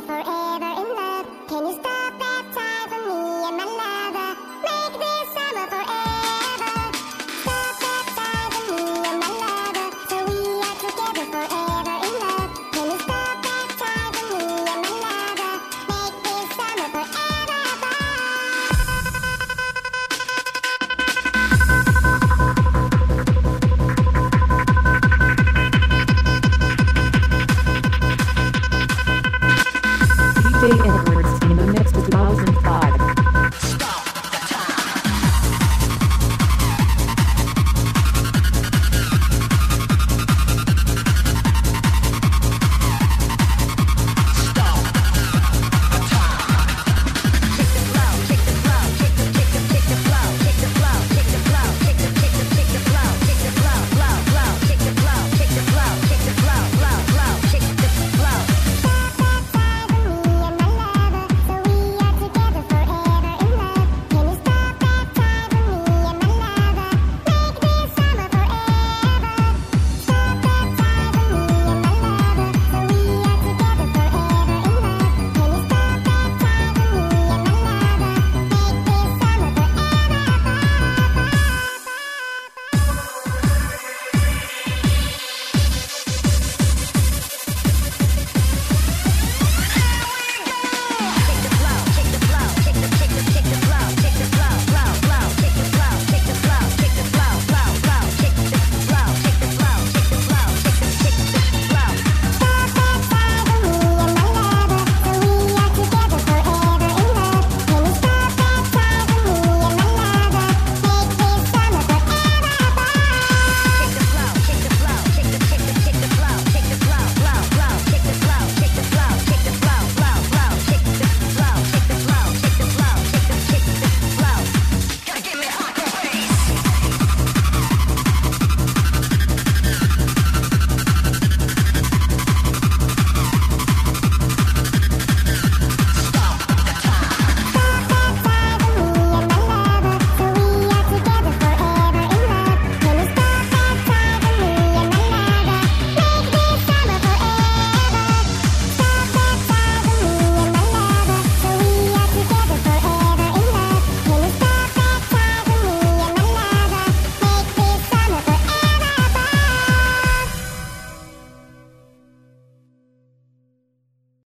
forever Energy